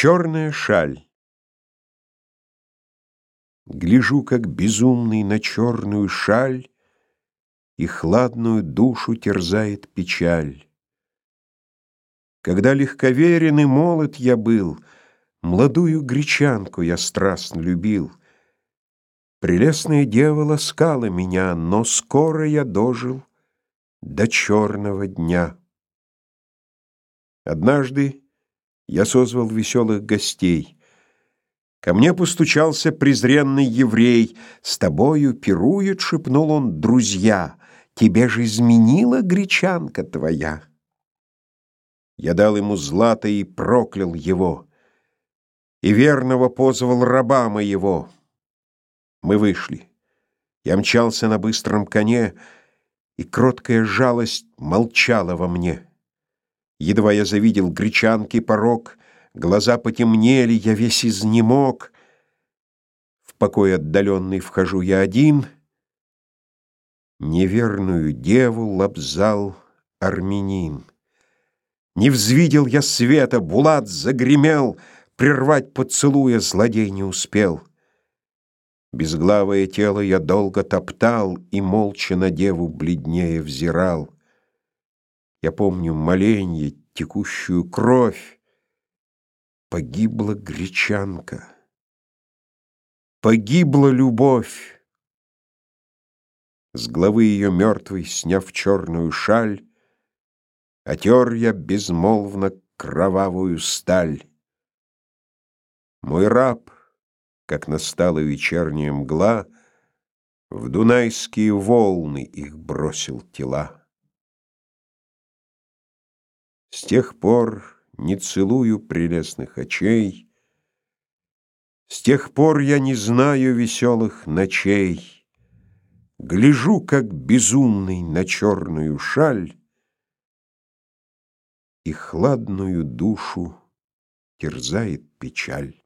Черная шаль Гляжу, как безумный, на черную шаль, И хладную душу терзает печаль. Когда легковерен и молод я был, Младую гречанку я страстно любил. Прелестная дева ласкала меня, Но скоро я дожил до черного дня. Однажды я созвал веселых гостей. Ко мне постучался презренный еврей. «С тобою пирует», — шепнул он, — «друзья, тебе же изменила гречанка твоя». Я дал ему злато и проклял его, И верного позвал раба моего. Мы вышли. Я мчался на быстром коне, И кроткая жалость молчала во мне. Едва я завидел гречанки порог, Глаза потемнели, я весь изнемог. В покой отдаленный вхожу я один. Неверную деву лобзал армянин. Не взвидел я света, Булат загремел, Прервать поцелуя злодей не успел. Безглавое тело я долго топтал И молча на деву бледнее взирал. Я помню моленье, текущую кровь. Погибла гречанка. Погибла любовь. С головы ее мертвой, сняв черную шаль, Отер я безмолвно кровавую сталь. Мой раб, как настала вечерняя мгла, В дунайские волны их бросил тела. С тех пор не целую прелестных очей, С тех пор я не знаю веселых ночей. Гляжу, как безумный, на черную шаль, И хладную душу терзает печаль.